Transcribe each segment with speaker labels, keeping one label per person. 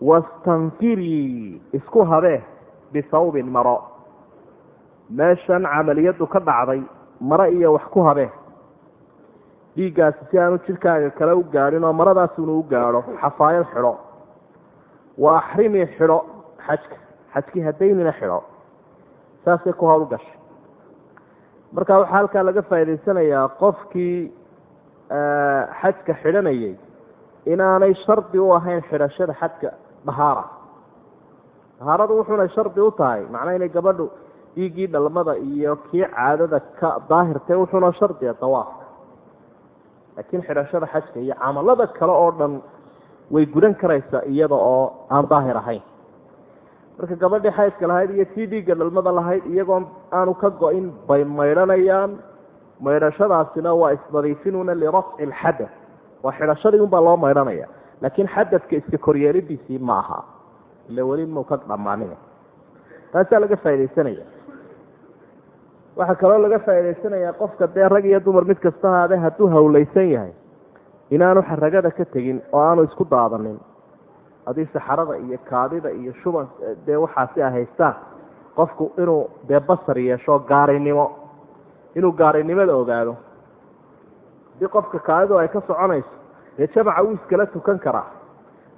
Speaker 1: wastanfirii isku habee bisawbin maro meeshan camaliyaddu ka dhacday maro iyo wax ku habee dhiiggaasi si aanu jidhkaaga kale u gaadhin oo maradaasunu u gaadho xafaayad xidho wa axrimii xidho xajka xajkii hadaynina xidho saasay ku hawl gashay marka waxaa halkaa laga faa'idaysanayaa qofkii xajka xidhanayay inaanay shardi u ahayn xidhashada xajka dahaara. Dahaaradu wuxuunay shardi u tahay macnaa inay gabadhu dhiiggii dhalmada iyo kii caadada ka daahirtay wuxuuna shardiga dawaafka laakiin xidhashada xajka iyo camalada kale oo dhan way gudan karaysaa iyada oo aan daahir ahayn. Marka gabadhii xaydka lahayd iyo tii dhiigga dhalmada lahayd iyagoon aanu ka go-in bay maydhanayaan. Maydhashadaasina waa isnadiifinuuna lirafci lxadath waa xidhashadii unbaa loo maydhanaya laakiin xadadka iska koryeelidiisii ma aha ila weli mau ka dhammaanin taasaa laga faaidaysanaya waxaa kaloo laga faa'idaysanayaa qofka dee rag iyo dumar mid kasta haade hadduu hawlaysan yahay inaanu xaragada ka tegin oo aanu isku daadanin haddii saxarada iyo kaadida iyo shuban dee waxaasi a haystaan qofku inuu dee basar yeesho gaarinimo inuu gaarinimada ogaado. Haddii qofka kaadidu ay ka soconayso dee jamaca wuu iskala tukan karaa.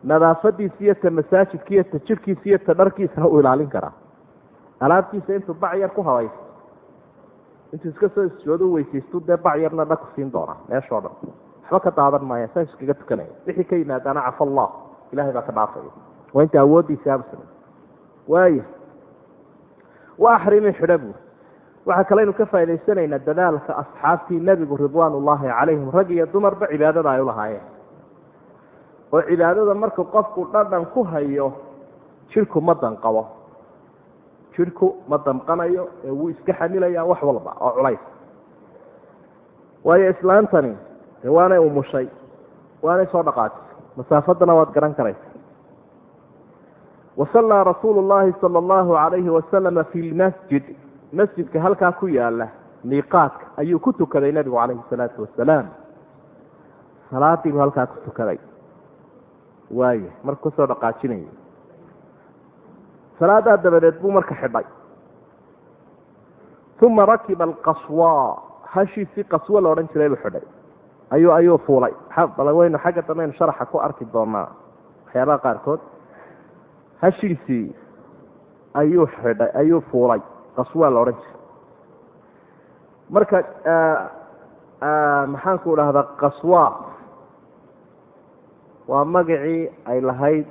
Speaker 1: Nadaafadiisa iyo ta masaajidka iyo ta jirhkiisa iyo ta dharkiisana uu ilaalin karaa. Alaabtiisa intuu bacyar ku habaysto. Intuu iska soo isjoodo weysaystu dee bacyarna dhaku siin doonaa meeshoo dhan. Waxba ka daadan maaya saa iskaga tukanaya. Wixii ka yimaadaana cafa allah ilahay baa ka dhaafaya waa inta awooddiisa absam waaya wa axrimi xidha buur waxaa kaleynu ka faa'idaysanaynaa dadaalka asxaabtii nebigu ridwaan ullaahi calayhim rag iyo dumarba cibaadada ay ulahaayeen oo cibaadada markuu qofku dhadhan ku hayo jidhku ma danqabo. Jidhku ma damqanayo ee wuu iska xamilayaa wax walba oo culays. Waayo islaantani dee waanay umushay waanay soo dhaqaajisay masaafadana waad garan karaysa wasallaa rasuulu llaahi sala allahu calayhi wasalama fi lmasjid masjidka halkaa ku yaalla miiqaadka ayuu ku tukaday nebigu calayhi salaatu wasalaam. Salaadii buu halkaa ku tukaday. Waaya marka ku soo dhaqaajinaya salaadaa dabadeed buu marka xidhay. Uma rakiba alqaswa. Hashiisii qaswo la odhan jiray buu xidhay. Ayuu ayuu fuulay. Balaweynu xagga dambeynu sharaxa ku arki doonaa. Waxyaabaha qaarkood. Hashiisii ayuu xidhay ayuu fuulay qaswaa la odhan jiray. Marka maxaanku dhahdaa qaswa. Waa magacii ay lahayd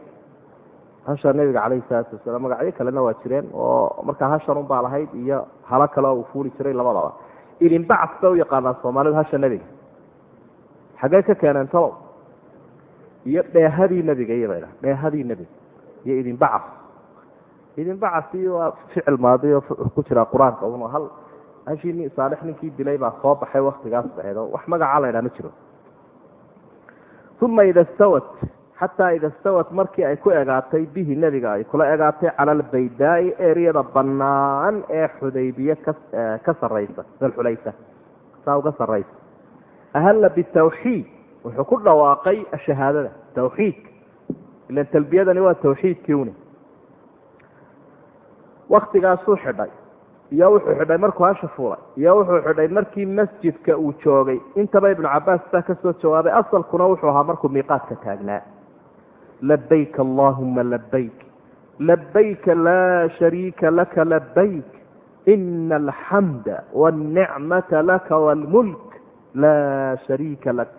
Speaker 1: hasha nebiga calayhi salaatu wasalaam. Magacyo kalena waa jireen oo markaa hashan unbaa lahayd iyo halo kale uu fuuli jiray labadaba. Idinbacas ba u yaqaanaa soomaalidu hasha nebiga. Xaggee ka keeneen talow? Iyo dheehadii nebiga iyo bay dhaha dheehadii nebiga. Iyo idinbacas idinbacasi waa ficil maadi oo ku jira qur'aanka un hal. Hashii saalix ninkii dilay baa soo baxay waktigaas baheed oo wax magaca la ydhaha ma jiro. Uma ida stawat xataa ida stawat markii ay ku egaatay bihi nebiga ay kula egaatay cala albaydaai eriyada bannaan ee xudaybiye ka sarraysa dalxulaysa saa uga sarraysa. Ahalla bitawxiid wuxuu ku dhawaaqay shahaadada tawxiidka ilan talbiyadani waa tawxiidkii uni waktigaasuu xidhay iyo wuxuu xidhay markuu hasha fuulay iyo wuxuu xidhay markii masjidka uu joogay. Intaba ibnu cabaas baa ka soo jawaabay asalkuna wuxuu ahaa markuu miiqaadka taagnaa. Labayk allahuma labayk labayka laa shariika laka labayk ina alxamda wاlnicmata laka wاlmulk laa shariika lak.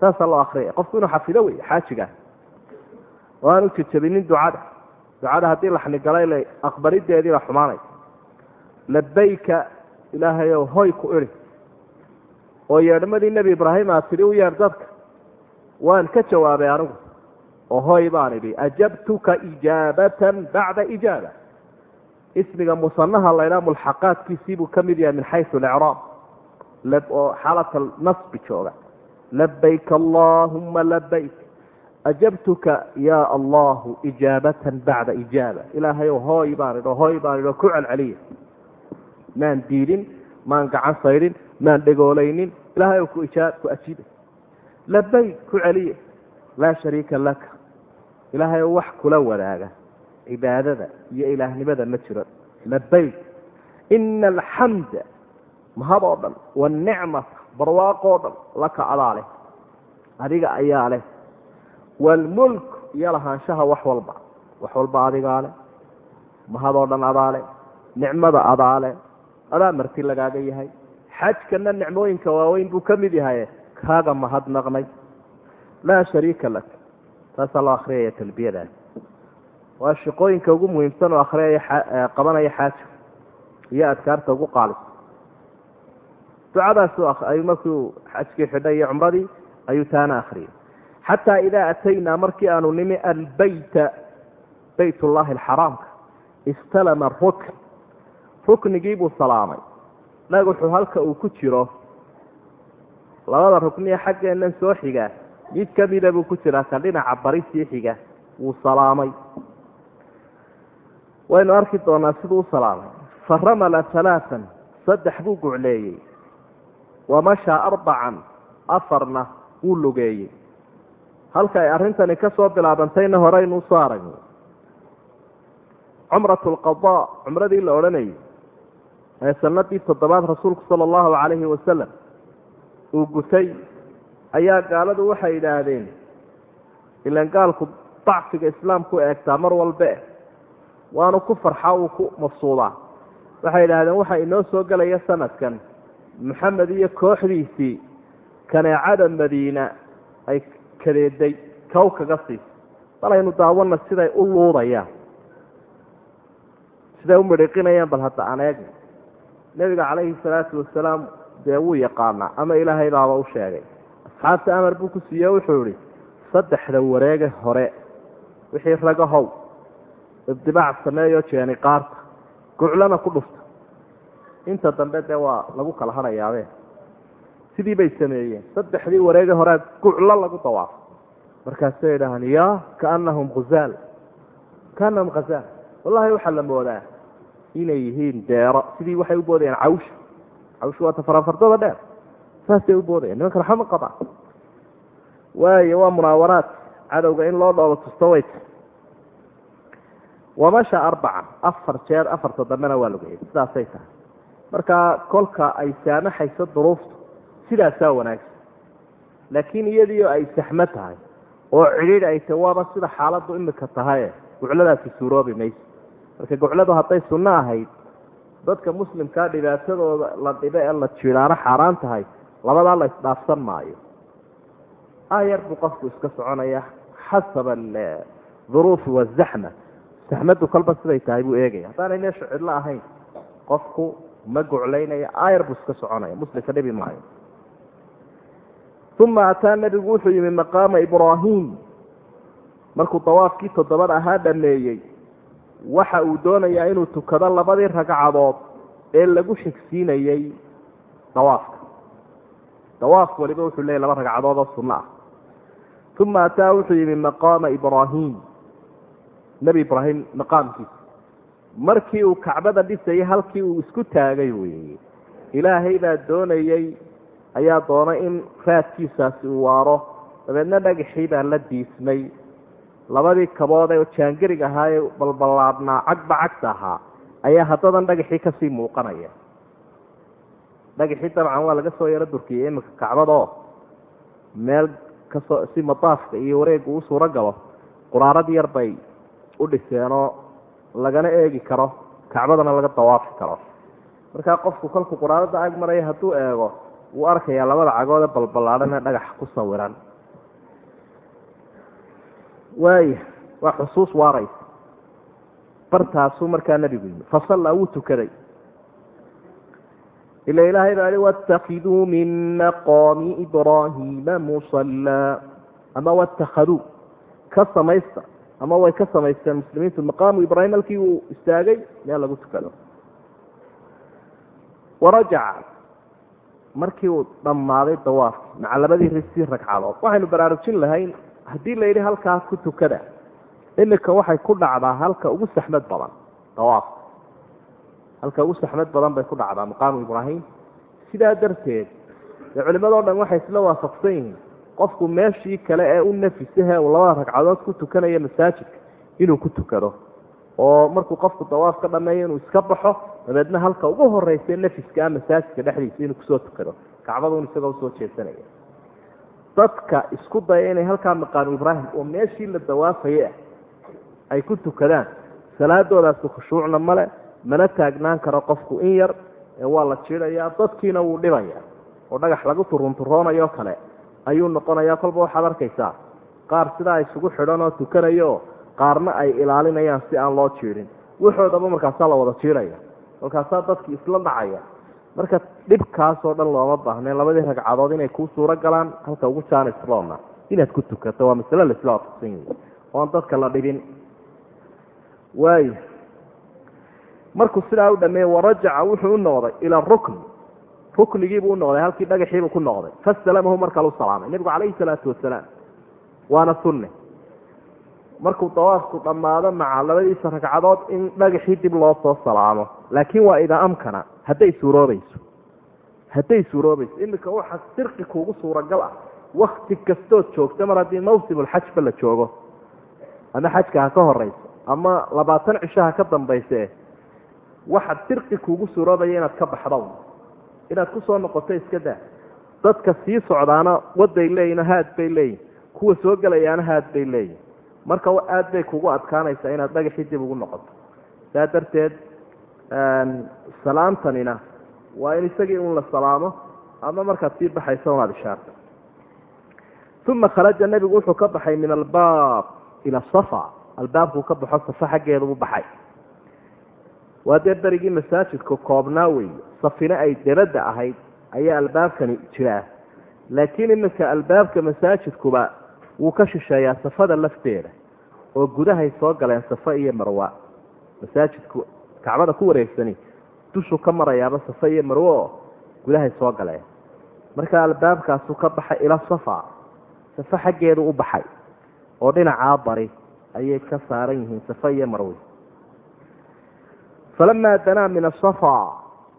Speaker 1: Saasaa loo akriyaya qofku inuu xafido wey xaajigaa oo aanu jejabinin ducada ducada haddii laxnigalay la aqbalideediiba xumaanay labayka ilaahayow hoy ku idhi. Oo yeedhmadii nebi ibraahim aad tidhi u yeedh dadka waan ka jawaabay anigu. Oo hoy baan idhi ajabtuka ijaabatan bacda ijaaba. Ismiga musanaha laydhaa mulxaqaadkiisii buu ka mid yahay min xaysu alicraab oo xaalata nasbi jooga. Labayk allahuma labayk ajabtuka ya allahu ijaabatan bacda ijaaba ilaahayow hooy baan idho hooy baan idho ku celceliya. Maan diidin maan gacan saydhin maan dhegoolaynin ilahayow ku ijaa ku ajiibay labayk ku celiya laa shariika laka. Ilaahay wax kula wadaaga cibaadada iyo ilaahnimada ma jiro. Labayk ina alxamda mahad oo dhan wanicmata barwaaqoo dhan laka adaa leh. Adiga ayaa leh waalmulk iyo lahaanshaha wax walba wax walba adigaa leh mahadoo dhan adaa leh nicmada adaa leh adaa marti lagaaga yahay xajkana nicmooyinka waaweyn buu ka mid yahay kaaga mahadnaqnay laa shariika lak taasaa loo akriyaya talbiyadaas waa shaqooyinka ugu muhiimsan oo akriyaya qabanaya xaaja iyo adkaarta ugu qaalisa ducadaas ayuu markuu xajkii xidhay iyo cumradii ayuu taana akriyay xataa idaa ataynaa markii aanu nimi albeyta bayt ullahi alxaraamka istalama rukn. Ruknigii buu salaamay. Dhagaxu halka uu ku jiro. Labada rukniya xaggeennan soo xiga mid kamida buu ku jiraa ka dhinaca bari sii xiga wuu salaamay. Waynu arki doonaa siduu u salaamay. Faramala halaaan saddex buu gucleeyey. Wamashaa arbacan afarna wuu lugeeyey halka ay arrintani ka soo bilaabantayna horeynu u soo aragno cumrat lqada cumradii la odhanayay ee sanadii toddobaad rasuulku sala allahu calayhi wasalam uu gutay ayaa gaaladu waxay yidhaahdeen ilan gaalku dacfiga islaamku eegtaa mar walbe waanu ku farxa uu ku mafsuudaa. Waxay yidhaahdeen waxa inoo soo gelaya sanadkan maxamed iyo kooxdiisii kaneecada madiina ay kadeeday kow kaga siisa balaynu daawana siday u luudayaan. Siday u midhiqinayaan bal hadda aan eegna nebiga calayhi salaatu wasalaam dee wuu yaqaanaa ama ilaahay baaba u sheegay. Asxaabta amar buu ku siiye wuxuu ihi saddexda wareege hore wixii ragahow ibdibaac sameeyo jeeni qaarta guclana ku dhufta. Inta dambe dee waa lagu kala hadhayaabe sidii bay sameeyeen. Saddexdii wareege horea guclo lagu dawaafo markaasay idhahaan ya kaanahum khuzaal kaanahum khazaal wallahi waxaa la moodaa inay yihiin deero. Sidii waxay u boodayaan cawsha. Cawsha waa tafarafardada dheer. Saasay u boodayaan. Nimanka raxo ma qabaan. Waayo waa munaawaraad. Cadowga in loo dhoolo tusto way ta wamasha arbacan afar jeer afarta dambena waa lugayay sidaasay tahay. Markaa kolka ay saamaxayso duruuftu sidaasaa wanaagsan. Laakiin iyadiio ay saxmo tahay oo cidhiidh ay tahy waaba sida xaaladdu imika tahaye gucladaasi suuroobi mayso. Marka gucladu hadday sunno ahayd dadka muslimkaa dhibaatadooda la dhibe ee la jidaano xaaraan tahay labadaa la isdhaafsan maayo. Ayar buu qofku iska soconaya xasaba aduruufi wazaxma saxmadu kolba siday tahay buu eegaya. Haddaanay meesha cidlo ahayn qofku ma guclaynaya ayar buu iska soconaya. Muslimka dhibi maayo uma ataa nebigu wuxuu yimi maqaama ibraahim markuu dawaafkii toddobad ahaa dhameeyey waxa uu doonayaa inuu tukado labadii ragcadood ee lagu xigsiinayey dawaafka dawaaf waliba wuxuu leeyay laba ragcadood oo sunno ah uma ataa wuxuu yimi maqaama ibraahim nebi ibraahim maqaamkiisa markii uu kacbada dhisayay halkii uu isku taagay weeye ilaahay baa doonayey ayaa doonay in raadkiisaasi uu waaro. Dabeedna dhagaxii baa la diismay labadii kabood ee jaangarig ahaayee balballaadhnaa cagba cagta ahaa ayaa haddadan dhagaxii ka sii muuqanaya. Dhagaxii dabcan waa laga soo yaro durkiyey iminka kacbadaoo meel ka soo si madaafka iyo wareegga uu suuro galo quraarad yar bay u dhiseenoo lagana eegi karo kacbadana laga dawaafi karo. Markaa qofku kolkuu quraarada ag maraya hadduu eego wuu arkayaa labada cagood ee balballaadhan ee dhagax ku sawiran. Waaya waa xusuus waaraysa bartaasuu markaa nebigu yimi fasallaa wuu tukaday. Ila ilaahay baa i waاtakiduu min maqaami ibraahiima musallaa ama watakaduu ka samaysta ama way ka samaysteen muslimiintu maqaamu ibraahim halkii uu istaagay meel lagu tukado. Warajaca markii uu dhammaaday dawaafki maca labadii risii ragcadood. Waxaynu baraarujin lahayn haddii la yidhi halkaa ku tukada imika waxay ku dhacdaa halka ugu saxmad badan dawaafka. Halka ugu saxmad badan bay ku dhacdaa maqaamu ibraahim. Sidaa darteed dee culimadoo dhan waxay isla waafaqsan yihiin qofku meeshii kale ee u nafisahe uu labada ragcadood ku tukanaya masaajidka inuu ku tukado oo markuu qofku dawaaf ka dhameeyo inuu iska baxo dabeedna halka ugu horeysa nafiska masaajidka dhexdiisa inuu ku soo tukado. Kacbadun isagoo u soo jeesanaya. Dadka isku daya inay halkaa maqaamu ibraahim oo meeshii la dawaafaya ay ku tukadaan. Salaadoodaasi khushuucna male mana taagnaan karo qofku in yar waa la jidayaa dadkiina wuu dhibaya oo dhagax lagu turunturoonayo kale ayuu noqonayaa. Kolba waxaad arkaysaa qaar sidaa isugu xidhan oo tukanayo qaarna ay ilaalinayaan si aan loo jiidhin waxoodaba markaasaa la wada jiidhaya markaasaa dadkii isla dhacaya. Marka dhibkaasoo dhan looma baahnayn. Labadii ragcadood inay kuu suuro galaan halka ugu jaanisloona inaad ku tukato waa masale laisla waafaqsan yahi oon dadka la dhibin. Waaya markuu sidaa u dhameeye warajaca wuxuu u noqday ila rukn. Ruknigiibuu u noqday halkii dhagaxiibuu ku noqday. Fasalamahu markale u salaamay. Nebigu calayhi salaatu wasalaam. Waana sunne markuu dawaafku dhammaado maca labadiisa ragcadood in dhagaxii dib loo soo salaamo. Laakiin waa idaa amkana hadday suuroobayso. Hadday suuroobayso. Iminka waxa sirqi kuugu suuragal ah. Wakti kastood joogta mar haddii mawsimulxajba la joogo ama xajka ha ka horeyso ama labaatan cisho ha ka dambayse waxaad sirqi kuugu suuroobaya inaad ka baxdo inaad ku soo noqoto iska daa. Dadka sii socdaana waday leeyihiin haad bay leeyihiin kuwa soo gelayaana haad bay leeyihiin marka aad bay kugu adkaanaysaa inaad dhagaxii dib ugu noqoto. Saa darteed salaamtanina waa in isagii un la salaamo ama markaad sii baxaysa unaad ishaarto. Uma kharaja nebigu wuxuu ka baxay min albaab ila safa. Albaabkuu ka baxo safa xaggeeda u baxay. Waa dee berigii masaajidku koobnaa wey. Safina ay debadda ahayd ayaa albaabkani jiraa. Laakiin iminka albaabka masaajidkuba wuu ka shisheeyaa safada lafteeda oo gudahay soo galeen safa iyo marwa. Masaajidku kacbada ku wareegsani dushuu ka marayaaba safa iyo marwe oo gudahay soo galeen. Marka albaabkaasuu ka baxay ila safa safa xaggeedu u baxay oo dhinacaa bari ayay ka saaran yihiin safa iyo marwe falamaa danaa min asafa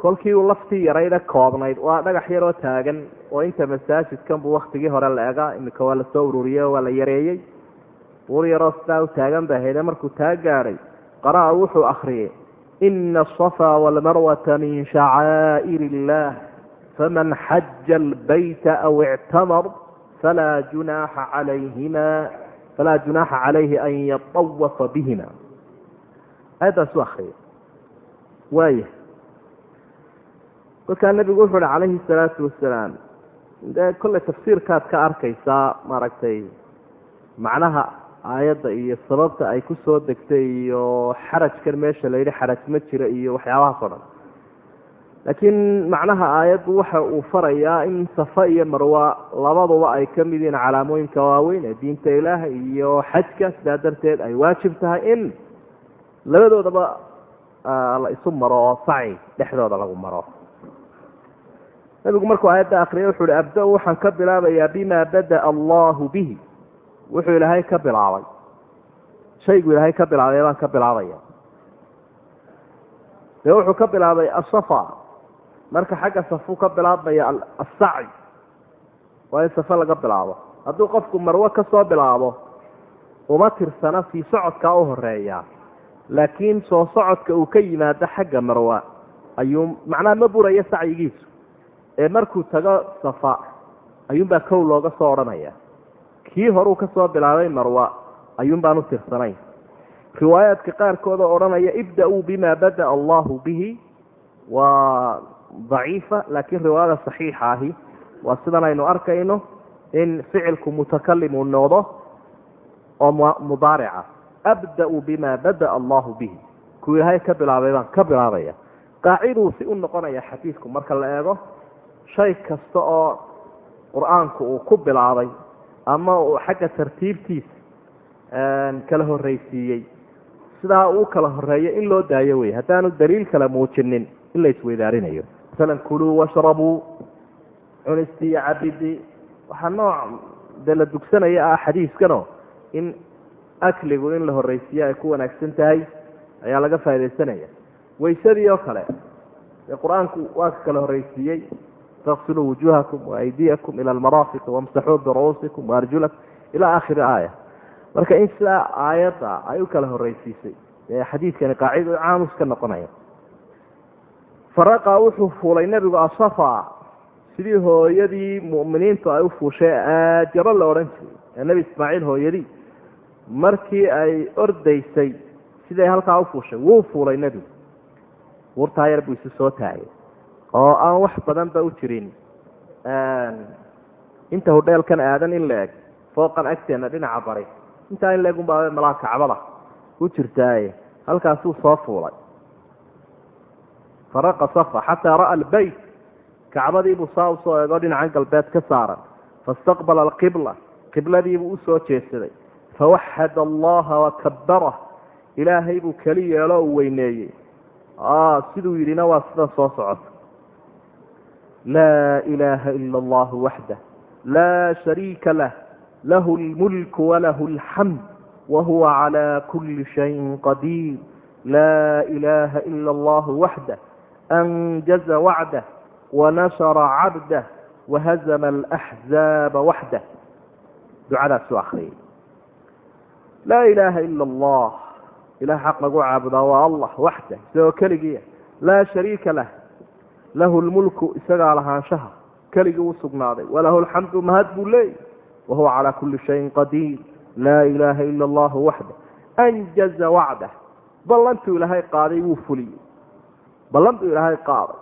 Speaker 1: kolkii uu laftii yarayda koobnayd waa dhagax yaroo taagan oo inta masaajidkan buu waktigii hore la egaa iminka waa la soo ururiyey oo waa la yareeyey. Buur yaroo sidaa u taagan ba hayde markuu taa gaadhay qara'a wuxuu akriyey ina asafa walmarwata min shacaa'ir illah faman xaja albayta aw ictamar falaa junaaxa calayhima falaa junaaxa calayhi an yatawafa bihima. Aayaddaasuu akriyay waaya kolkaa nebigu wuxuu uhi calayhi salaatu wasalaam dee kolley tafsiirkaad ka arkaysaa maaragtay macnaha aayadda iyo sababta ay ku soo degtay iyo xarajkan meesha la yidhi xaraj ma jira iyo waxyaabahaas o dhan. Laakiin macnaha aayaddu waxa uu farayaa in safa iyo marwa labaduba ay ka mid yihiin calaamooyinka waaweyn ee diinta ilaah iyo xajka sidaa darteed ay waajib tahay in labadoodaba la isu maro oo saci dhexdooda lagu maro nabigu markuu aayadda akriyay wuxuu hi abda waxaan ka bilaabayaa bima bada'a allahu bihi. Wuxuu ilaahay ka bilaabay. Shaygu ilaahay ka bilaabay baan ka bilaabaya dee wuxuu ka bilaabay asafa marka xagga safuu ka bilaabmaya assaci waa in safe laga bilaabo. Hadduu qofku marwe ka soo bilaabo uma tirsana sii socodkaa u horreeya laakiin soo socodka uu ka yimaado xagga marwa ayuu macnaha ma burayo sacyigiisu ee markuu tago safa ayuunbaa kow looga soo odhanaya kii horuu ka soo bilaabay marwa ayuunbaan u tirsanayn riwaayaadka qaarkood oo odhanaya ibda-uu bima bada'a allahu bihi waa daciifa laakiin riwaayada saxiixa ahi. Waa sidan aynu arkayno in ficilku mutakalim uu noqdo oo mudaarica abda-u bima bada'a allahu bihi. Kuu ilaahay ka bilaabay baan ka bilaabaya. Qaaciduu si u noqonaya xadiidku marka la eego shay kasta oo qur'aanku uu ku bilaabay ama uu xagga tartiibtiisa kala horreysiiyey sidaa uu kala horeeyo in loo daayo wey haddaanu daliil kale muujinin in la isweydaarinayo. Masalan kuluu washrabuu cunistii iyo cabidii. Waxaa nooc dee la dugsanaya ah xadiiskano in akligu in la horreysiiyo ay ku wanaagsan tahay ayaa laga faaidaysanaya. Waysadii oo kale dee qur'aanku waa ka kala horreysiiyey faqsiluu wujuuhakum waaydiyakum ila almaraafiqi wamsaxuu biru'uusikum waarjulakum ilaa aakhiri aaya marka in sidaa aayadda ay u kala horreysiisay ee xadiidkani qaacida caamus ka noqonaya faraqa wuxuu fuulay nebigu asafa sidii hooyadii mu'miniintu ay u fuushay aajaro la odhan jiray ee nebi ismaaciil hooyadii markii ay ordaysay siday halkaa u fuushay wuu fuulay nebigu buurtaa yar buu isu soo taagay oo aan wax badanba u jirin. Inta hudheelkan aadan in la eg fooqan agteena dhinaca bari. Intaa in laeg unbaa malaa kacbada. U jirtaaye halkaasuu soo fuulay. Faraqa safa xataa ra'a albeyt kacbadiibuu saa u soo eego dhinacan galbeed ka saaran. Faistaqbala alqibla qibladiibuu u soo jeedsaday fawaxad allaha wakabarah ilaahay buu keli yeelo u weyneeyey. Siduu yidhina waa sida soo socota laa ilaaha ila allahu waxdah laa shariika lah lahu lmulku walahu alxamd wahuwa calaa kuli shayin qadiir laa ilaaha ila allahu waxdah anjaza wacdah wanashara cabdah wahazama alaxzaaba waxdah ducadaasuu akriyay laa ilaaha ila allah ilah xaq lagu caabudaa waa allah waxda isagoo keligiia laa shariika lah lahu lmulku isagaa lahaanshaha. Keligii u sugnaaday. Walahu alxamdu mahad buu leeyay wahuwa calaa kuli shayin qadiir. Laa ilaaha ila allahu waxda anjaza wacdah ballantuu ilaahay qaaday wuu fuliyey. Ballantuu ilaahay qaaday.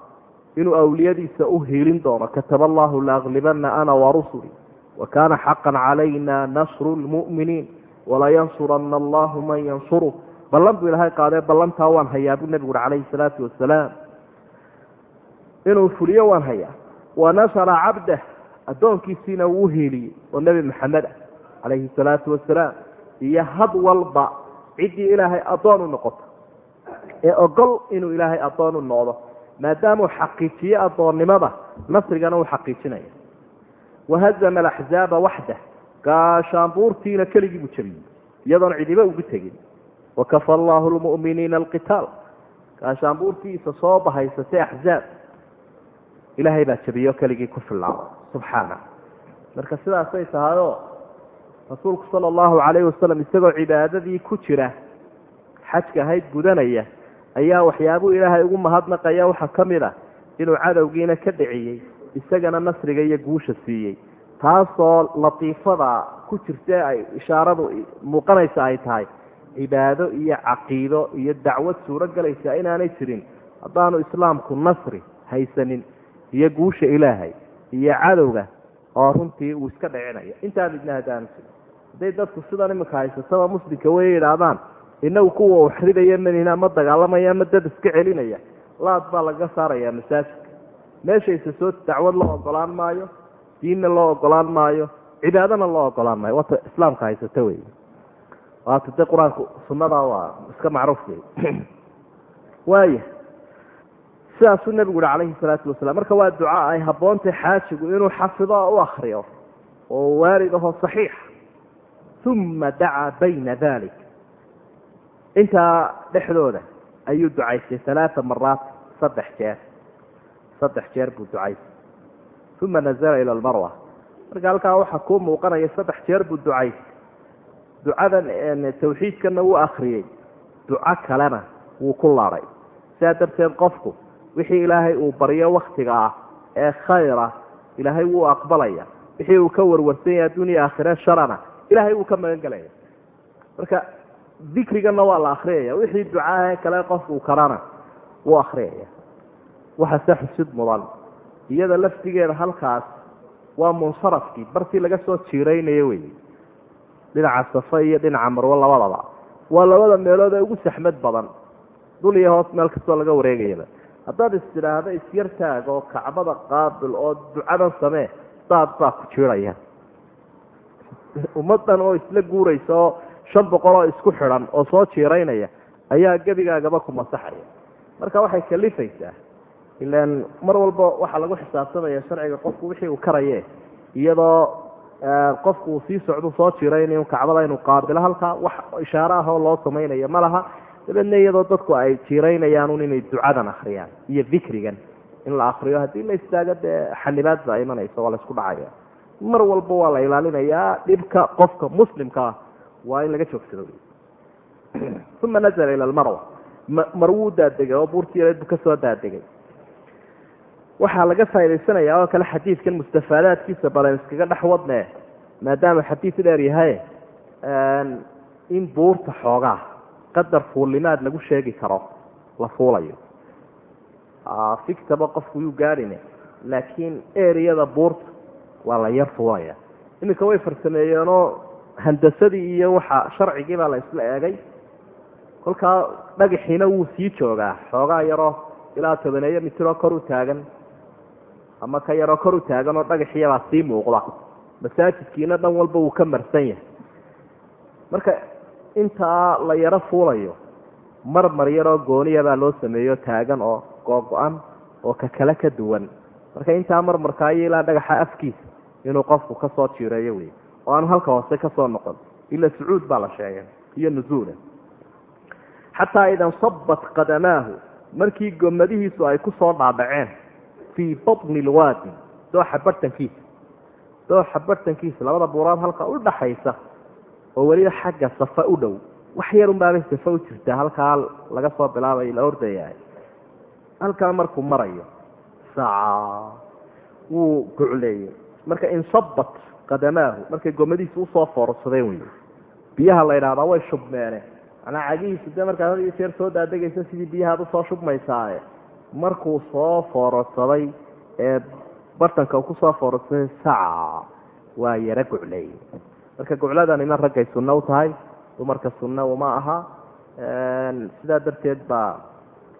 Speaker 1: Inuu awliyadiisa u hiilin doono. Kataba allahu laaglibana ana warusuli wa kaana xaqan calayna nasru lmu'miniin walayansurana allahu man yansuruh. Ballan buu ilaahay qaadee ballantaa waan hayaa buu nebigu uri calayhi salaatu wasalaam inuu fuliyo waan hayaa. Wa nasara cabdah addoonkiisiina wuu hiiliyey oo nebi maxamed ah calayhi salaatu wasalaam iyo had walba ciddii ilaahay addoon u noqoto. Ee ogol inuu ilaahay addoon u noqdo maadaamuu xaqiijiye addoonnimada nasrigana uu xaqiijinaya. Wahazama alaxzaaba waxdah gaashaanbuurtiina keligii buu jabiyey iyadoon cidiba ugu tegin. Wakafa allahu lmu'miniina alqitaal gaashaanbuurtiisa soo bahaysatay axzaab ilaahay baa jabiyo keligii ku fillaado subxaana marka sidaasay tahayoo rasuulku sala allahu calayhi wasalam isagoo cibaadadii ku jira xajka ahayd gudanaya ayaa waxyaabuu ilaahay ugu mahadnaqaya waxaa ka mid ah inuu cadowgiina ka dhiciyey isagana nasriga iyo guusha siiyey. Taasoo latiifada ku jirta ay ishaaradu muuqanaysa ay tahay cibaado iyo caqiido iyo dacwad suuro galaysa inaanay jirin. Haddaanu islaamku nasri haysanin iyo guusha ilaahay iyo cadowga oo runtii uu iska dhicinayo intaa midna haddaanu jirin hadday dadku sidan iminka haysataba muslimka way yidhaahdaan inagu kuwa uxridaya manina ama dagaalamaya ama dad iska celinaya. Laad baa laga saaraya masaajidka. Meeshayse soo dacwad loo ogolaan maayo diinna loo ogolaan maayo cibaadana loo ogolaan maayo. Wata islaamka haysata wey. Waata de qur'aanku sunada waa iska macruuf wey. Waaya sidaasuu nebigu yihi calayhi salaatu wasalaam. Marka waa duca ay haboontay xaajigu inuu xafido u akriyo oo waarid aho saxiix. Uma dacaa bayna dalik intaa dhexdooda ayuu ducaystay alaaa maraat saddex jeer. Saddex jeer buu ducaystay. Uma nazala ila almarwa. Marka halkaa waxaa kuu muuqanaya saddex jeer buu ducaystay. Ducadan tawxiidkana wuu akriyey duco kalena wuu ku laday sidaa darteed qofku wixii ilaahay uu baryo waktiga ah ee khayra ilaahay wuu aqbalaya. Wixii uu ka warwarsan yahay adduuniya aakhire sharana ilaahay wuu ka magan gelaya marka dikrigana waa la akriyaya wixii ducaahe kale qofku karana wuu akriyaya waxase xusid mudan. Iyada laftigeeda halkaas waa munsarafkii bartii laga soo jiiraynayo wey dhinaca safa iyo dhinaca marwo labadaba. Waa labada meelood ee ugu saxmad badan. Dul iyo hoos meel kastoo laga wareegayaba haddaad is tidhaahdo isyartaag oo kacbada qaabil oo ducadan samee daad baa ku jiiraya ummadan oo isla guuraysa oo shan boqol oo isku xidhan oo soo jiiraynaya ayaa gebigaagaba ku masaxaya. Marka waxay kalifaysaa ilan mar walba waxaa lagu xisaabtamaya sharciga qofku wixii uu karaye iyadoo qofku uu sii socdu soo jiiraynayo kacbada inuu qaabilo halkaa wax ishaare ah oo loo samaynayo ma laha dabeedna iyadoo dadku ay jiiraynayaan un inay ducadan akriyaan iyo dikrigan. In la akriyo haddii la istaago dee xanibaad baa imanaysa waa la isku dhacaya. Mar walba waa la ilaalinayaa dhibka qofka muslimka ah waa in laga joogsado. Uma nazla ila lmarwa marwuu daadegay oo buurtii yareed buu ka soo daadegay. Waxaa laga faa'idaysanayaa oo kale xadiidkan mustafaadaadkiisa balan iskaga dhex wadne maadaama xadiid dheer yahay in buurta xoogaa qadar fuullimaad lagu sheegi karo la fuulayo. Figtaba qofku yuu gaadhine laakiin eriyada buurta waa la yar fuulaya. Iminka way farsameeyeenoo handasadii iyo waxa sharcigii baa la isla eegay. Kolkaa dhagaxiina wuu sii joogaa xoogaa yaroo ilaa tobaneeyo mitiroo kor u taagan. Ama ka yaroo kor u taagan oo dhagaxiyabaa sii muuqda. Masaajidkiina dhan walba wuu ka marsan yahay. Marka intaa la yaro fuulayo marmar yaroo gooniya baa loo sameeyo taagan oo googo-an oo ka kale ka duwan. Marka intaa marmarkaayo ilaa dhagaxa afkiisa inuu qofku ka soo jiireeyo wey oo aanu halka hoose ka soo noqon ila sucuud baa la sheegay iyo nuzuula xataa ida nsabat qadamaahu markii gomadihiisu ay ku soo dhaadhaceen fii batni lwaadi dooxa bartankiisa. Dooxa bartankiisa labada buuraad halka u dhaxaysa oo weliba xagga safa u dhow. Wax yarun baabay safa u jirtaa halkaa laga soo bilaabayo la ordayahay. Halkaa markuu marayo saca wuu gucleeyey. Marka insabat qadamaahu markay gomadihiisa u soo foorsadeen wey biyaha la yidhahdaa way shubmeene. Manaa cagihiisu dee markaad had jeer soo daadegaysa sidii biyahaad u soo shubmaysaae markuu soo foorarsaday ee bartanka ku soo foorarsaday saca waa yaro gucleey marka gucladanina raggay sunno u tahay dumarka sunna uma aha. Sidaa darteed baa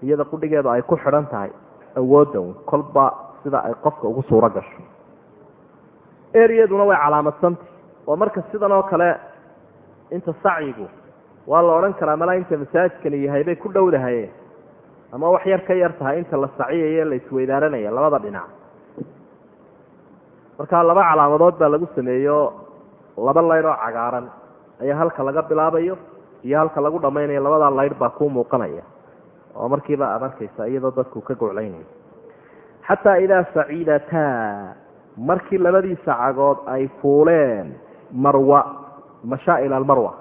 Speaker 1: iyada qudhigeedu ay ku xidhan tahay awoodda kolba sida ay qofka ugu suuro gasho. Eriyaduna way calaamadsantay oo marka sidan oo kale inta sacyigu waa la odhan karaa malaa inta masaajidkani yahay bay ku dhowdahaye ama wax yar ka yar tahay inta la saciyaye la isweydaaranaya labada dhinac. Marka laba calaamadood baa lagu sameeyo laba laydh oo cagaaran ayaa halka laga bilaabayo iyo halka lagu dhammaynayo labadaa laydh baa kuu muuqanaya. Oo markiiba aad arkaysa iyadoo dadku ka goclaynayo xataa idaa saciidataa markii labadiisa cagood ay fuuleen marwa mashaa ila almarwa.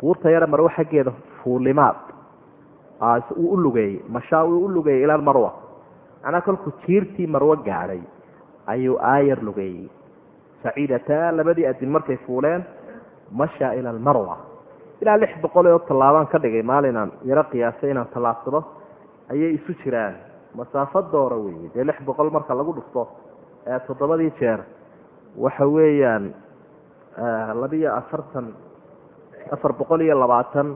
Speaker 1: Buurta yare marwe xaggeeda fuulimaad. Uu u lugeeyey mashaa uu u lugeeyey ila almarwa. Macnaa kolkuu jiirtii marwo gaadhay ayuu aayar lugeeyey saciidataa labadii adin markay fuuleen mashaa ila almarwa. Ilaa lix boqol oo tallaabaan ka dhigay maalinaan yaro qiyaasay inaan tallaabsado ayay isu jiraan. Masaafo doora weeye dee lix boqol marka lagu dhufto ee toddobadii jeer. Waxa weeyaan labiyo afartan afar boqol iyo labaatan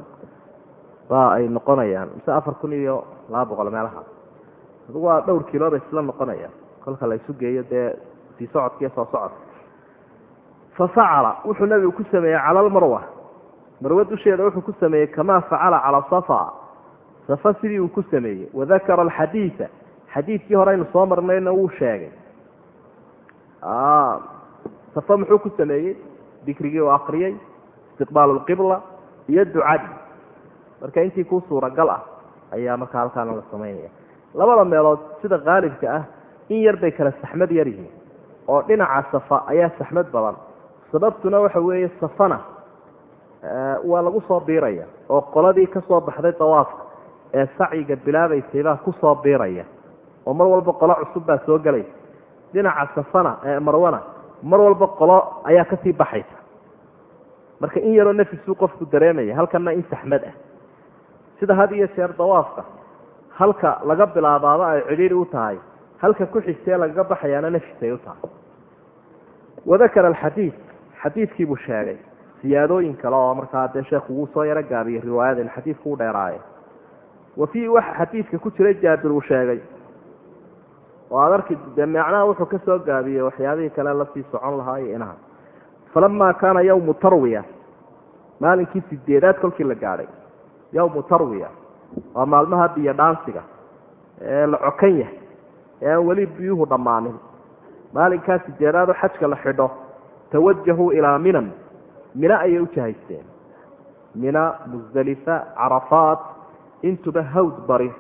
Speaker 1: baa ay noqonayaan. Mise afar kun iyo laba boqol meelaha. Adugu waa dhowr kilo bay isla noqonayaan. Kolka la isu geeyo dee sii socodkiiyo soo socodka fa facala wuxuu nabigu ku sameeyey cala almarwa marwe dusheeda wuxuu ku sameeyey kamaa facala calaa safa. Safa sidii uu ku sameeyey. Wadakara alxadiida xadiidkii hore aynu soo marnayna wuu sheegay. Safa muxuu ku sameeyey? Dikrigii uu akriyey istiqbaalu lqibla iyo ducadii. Marka intii ku suuragal ah ayaa markaa halkaana la samaynaya labada meelood sida qaalibka ah in yar bay kale saxmad yar yihiin. Oo dhinaca safa ayaa saxmad badan sababtuna waxa weeye safana waa lagu soo biiraya oo qoladii ka soo baxday dawaafka ee sacyiga bilaabaysay baa ku soo biiraya oo mar walba qolo cusub baa soo gelaysa dhinaca safana ee marwana mar walba qolo ayaa ka sii baxaysa. Marka in yaroo nafisuu qofku dareemaya halkana in saxmad ah. Sida had iyo jeer dawaafka halka laga bilaabaaba ay cidhiiri u tahay halka ku xigtee lagaga baxayaana nafisay u tahay. Wadakara alxadiid xadiidkii buu sheegay. Siyaadooyin kale oo markaa dee sheekhu wuu soo yaro gaabiyey riwaayadan xadiidku u dheeraaye. Wa fii waxa xadiidka ku jira jaabir uu sheegay. Oo aad arki dee macnaha wuxuu ka soo gaabiyey waxyaabihii kale la sii socon lahaa iyo inaha. Falamaa kaana yawmu tarwiya maalinkii sideedaad kolkii la gaadhay. Yawmu tarwiya waa maalmaha biyo dhaansiga ee la cokan yahay ee aan weli biyuhu dhammaanin. Maalinkaa sideedaadoo xajka la xidho tawajahuu ilaa minan mina ayay u jahaysteen mina musdalifa carafaat intuba hawd bari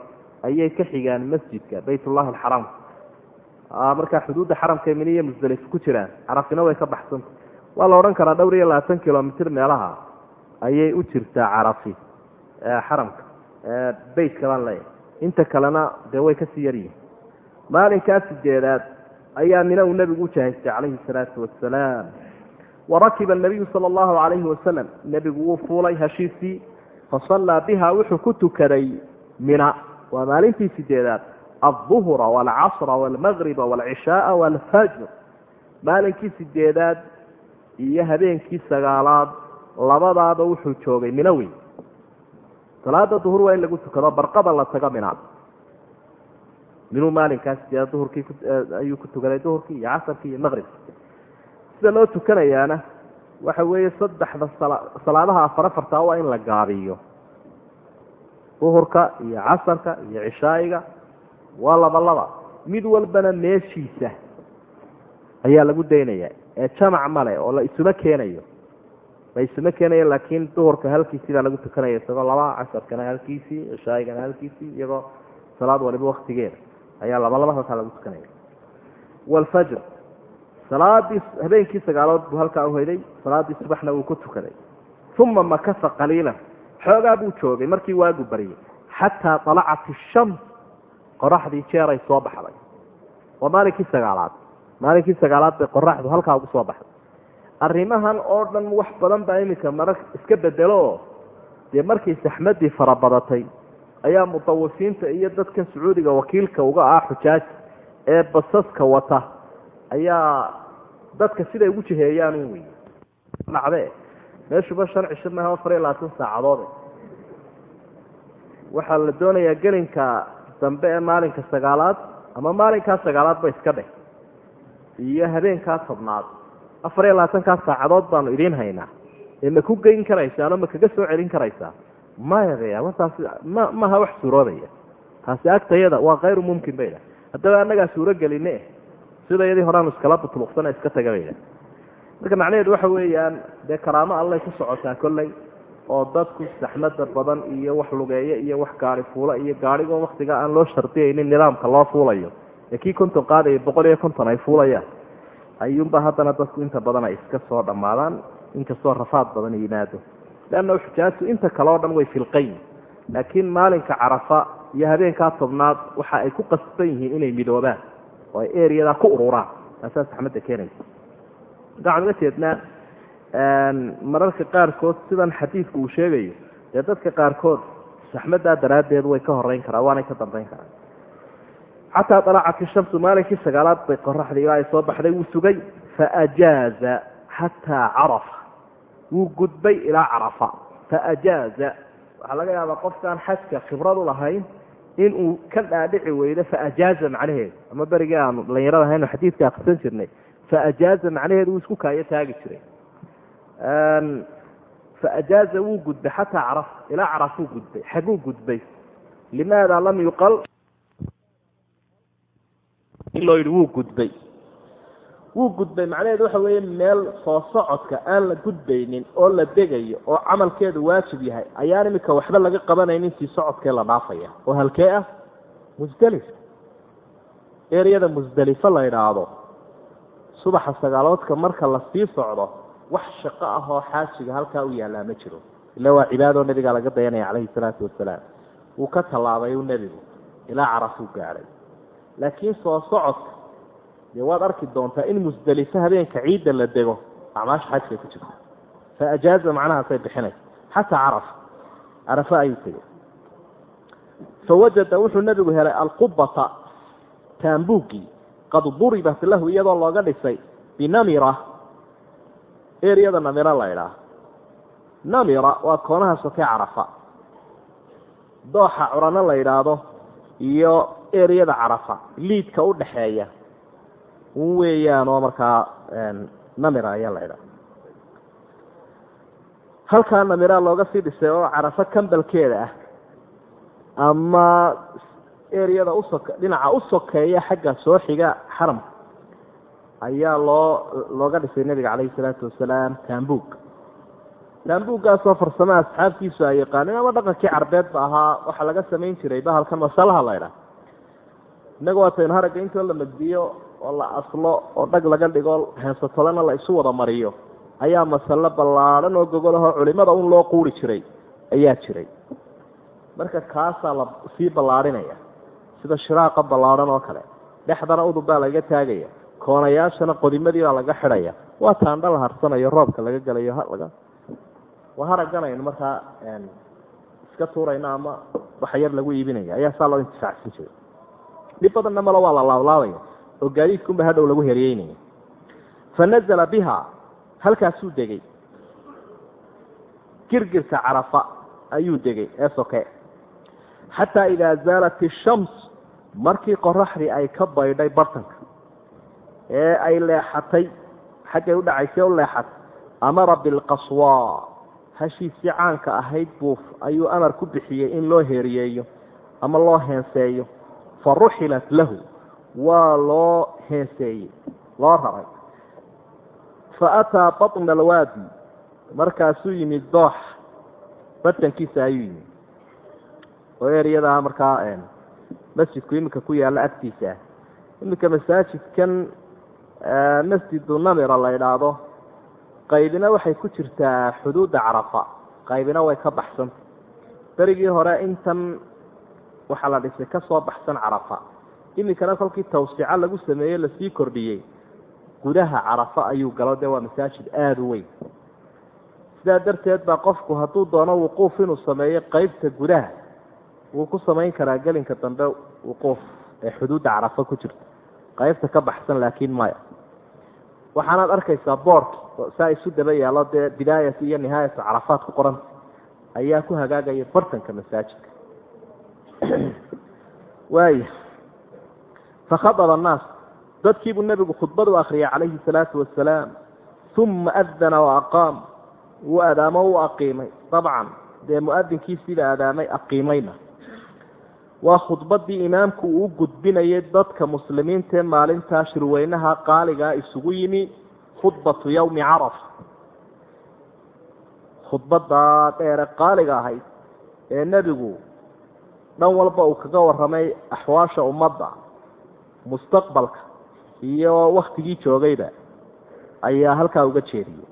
Speaker 1: ayay ka xigaan masjidka baytullahi alxaraam markaa xuduudda xaramka mini iyo musdelif ku jiraan carafina way ka baxsanta waa la odhan karaa dhowr iyo labaatan kilomitr meelaha ayay u jirtaa carafi xaramka beytka baan leeyahay inta kalena dee way ka sii yaryihin maalinkaa sideedaad ayaa mina uu nebigu u jahaystay calayhi salaatu wasalaam warakiba nabiyu sala allahu calayhi wasalam nebigu wuu fuulay heshiisii fasallaa biha wuxuu ku tukaday mina. Waa maalintii sideedaad alduhra waalcasra waalmagriba waalcishaaa waalfajr maalinkii sideedaad iyo habeenkii sagaalaad labadaaba wuxuu joogay mina weyn. Salaada duhur waa in lagu tukado barqada la tago mina minuu maalinkaa sideedaad duhurkii ayuu ku tukaday duhurkii iyo casarkii iyo maqribkii sida loo tukanayaana waxa weeye saddexda salaadaha afar afartaa waa in la gaabiyo. Duhurka iyo casarka iyo cishaa'iga waa laba laba mid walbana meeshiisa ayaa lagu daynaya ee jamac male oo la isuma keenayo. La isuma keenayo laakiin duhurka halkiisii baa lagu tukanaya isagoo laba casarkana halkiisii cishaaigana halkiisii iyagoo salaad waliba waktigeeda ayaa laba laba halkaa lagu tukanaya. Waalfajr salaadii habeenkii sagaalood buu halkaa uhoyday salaadii subaxna wuu ku tukaday uma makasa qaliilan. Xoogaa buu joogay markii waagu baryay. Xataa alacat ishams qoraxdii jeeray soo baxday. Waa maalinkii sagaalaad. Maalinkii sagaalaad bay qoraxdu halkaa ugu soo baxday. Arrimahan oo dhan wax badan baa iminka mara iska bedelo dee markii saxmadii farabadatay ayaa mutawafiinta iyo dadkan sacuudiga wakiilka uga ah xujaaj ee basaska wata ayaa dadka siday ugu jiheeyaan un wey dhacde meeshuba shan cisho maaha afar iyo labaatan saacadoode waxaa la doonayaa gelinka dambe ee maalinka sagaalaad ama maalinkaa sagaalaad ba iska dheh. Iyo habeenkaa tobnaad. Afar iyo labaatankaa saacadood baanu idiin haynaa. Ee ma ku geyn karaysaanoo ma kaga soo celin karaysaa maya taasi ma maaha wax suuroobaya taasi agtayada waa kayru mumkin bayda haddaba annagaa suuro geline sida iyadii horeanu iskala butluqsana iska taga bayda marka macnaheedu waxa weeyaan dee karaamo allay ku socotaa kolley oo dadku saxmada badan iyo wax lugeeyo iyo wax gaari fuula iyo gaarigoo waktiga aan loo shardiyaynin nidaamka loo fuulayo ee kii konton qaadaya boqol iyo konton ay fuulayaan ayuunba haddana dadku inta badan ay iska soo dhammaadaan inkastoo rafaad badan yimaado leanna xujaajtu inta kale oo dhan way filqayn laakiin maalinka carafa iyo habeenkaa tobnaad waxa ay ku qasban yihiin inay midoobaan oo ay eriyadaa ku ururaan taasaa saxmadda keenaysa waxaan uga jeednaa mararka qaarkood sidan xadiidku uu sheegayo dee dadka qaarkood saxmaddaa daraaddeed way ka horeyn karaan waanay ka dambayn karaan xataa dalacat ishamsu maalinkii sagaalaad bay qoraxdii ilaa ay soo baxday wuu sugay faajaaza xataa carafa wuu gudbay ilaa carafa. Faajaaza waxaa laga yaabaa qofkaan xajka khibradu lahayn inuu ka dhaadhici weydo faajaaza macnaheedu. Ama berigii aanu dhalinyarada ahaynu xadiidka akrisan jirnay faajaaza macnaheedu wuu isku kaayo taagi jiray. Faajaaza wuu gudbay xataa carafa ilaa carafuu gudbay xaguu gudbay. Limaada lam yuqal? Loo yidhi wuu gudbay wuu gudbay. Macnaheedu waxa weeye meel soo socodka aan la gudbaynin oo la degayo oo camalkeedu waajib yahay ayaan imika waxba laga qabanaynin sii socodkee la dhaafaya. Oo halkee ah musdelif eryada musdelifo la idhaahdo subaxa sagaaloodka marka la sii socdo wax shaqo ah oo xaajiga halkaa u yaallaa ma jiro. Ila waa cibaadoo nabigaa laga dayanaya calayhi salaatu wasalaam wuu ka tallaabay u nebigu ilaa carafuu gaadhay laakiin soo socodka dee waad arki doontaa in musdelifo habeenka ciidda la dego acmaasha xajkay ku jirta fa ajaaza macnahaasay bixinaysa. Xataa carafa carafa ayuu tegey. Fawajada wuxuu nebigu helay alqubata taambuuggii qad duribat lahu iyadoo looga dhisay binamira. Eryada namira la idhaah namira waa koonaha sokee carafa. Dooxa curano la yidhaahdo iyo eryada carafa. Liidka u dhaxeeya weeyaan oo markaa namira ayaa la idhaha halkaa namira looga sii dhisay oo carafo kambalkeeda ah ama eryada usoke dhinaca u sokeeya xagga soo xiga xaramka ayaa loo looga dhisay nebiga calayhi salaatu wasalaam taambuug. Taambuuggaasoo farsamo asxaabtiisu ay yaqaaneen ama dhaqankii carbeedba ahaa waxaa laga samayn jiray bahalkan masalaha la ydhaha innaga waataynu haragga intoo la magdiyo oo la aslo oo dhag laga dhigo heensatolena la isu wada mariyo. Ayaa masalo ballaadhan oo gogolahoo culimada un loo quuri jiray ayaa jiray. Marka kaasaa la sii ballaadhinaya sida shiraaqa ballaadhan oo kale. Dhexdana udub baa laga taagaya koonayaashana qodimadii baa laga xidhaya. Waa taandha la harsanayo roobka laga gelayo waa haraganaynu markaa iska tuurayna ama waxa yar lagu iibinaya. Ayaa saa loo intifaacsan jiray. Dhib badanna malo waa la laablaabaya oo gaadiidkunba hadhow lagu heryeynaya fa nazala biha halkaasuu degay. Girgirka carafa ayuu degay ee soke. Xataa idaa zaalat ishams markii qoraxdii ay ka baydhay bartanka ee ay leexatay xaggay u dhacaysay u leexatay amara bilqaswa. Hashiisii caanka ahayd buuf ayuu amar ku bixiyey in loo heeriyeeyo ama loo heenseeyo. Fa ruxilat lahu waa loo heenseeyey loo raray fa ataa batna alwaadi. Markaasuu yimid doox. Batankiisa ayuu yimid oo eryadaa markaa masjidku iminka ku yaalla agtiisa. Iminka masaajidkan masjidu namira la idhaahdo qaybina waxay ku jirtaa xuduudda carafa. Qaybina way ka baxsanta berigii hore intan waxaa la dhisay ka soo baxsan carafa iminkana kolkii tawsico lagu sameeyey la sii kordhiyey. Gudaha carafa ayuu galo dee waa masaajid aada u weyn. Sidaa darteed baa qofku hadduu doono wuquuf inuu sameeyo qeybta gudaha wuu ku samayn karaa gelinka dambe wuquuf ee xuduudda carafa ku jirta. Qaybta ka baxsan laakiin maya. Waxaanaad arkaysaa boorki saa isu daba yaallo dee bidaayatu iyo nihaayatu carafaat ku qoranta ayaa ku hagaagaya bartanka masaajidka. Waaya fakhadaba annaas dadkiibuu nebigu khudbad u akriyay calayhi salaatu wasalaam uma adana waaqaam wuu adaamo u aqiimay dabcan dee muadinkiisiiba adaamay aqiimayna waa khudbadii imaamku uu gudbinayay dadka muslimiinta ee maalintaa shirweynaha qaaligaa isugu yimi khudbatu yawmi carafa khudbadaa dheere qaaliga ahayd ee nebigu dhan walba uu kaga warramay axwaasha ummadda mustaqbalka iyo waktigii joogayba ayaa halkaa uga jeediyey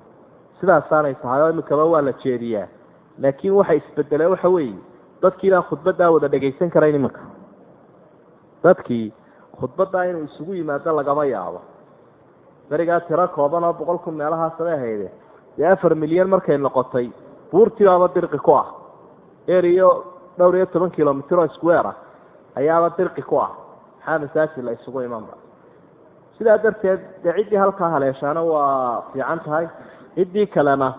Speaker 1: sidaasaanay tahay oo iminkaba waa la jeediyaa. Laakiin waxa isbedelay waxa weeye dadkii baan khudbaddaa wada dhegaysan karayn iminka dadkii khudbaddaa inuu isugu yimaado lagama yaabo. Berigaa tiro kooban oo boqol kun meelahaasabay ahayde. Dee afar milyan markay noqotay buurtii baaba dirqi ku ah. Er iyo dhowr iyo toban kilomitr oo square ah ayaaba dirqi ku ah maxaa masaajid la isugu imanba sidaa darteed dee ciddii halkaa haleeshaana waa fiican tahay ciddii kalena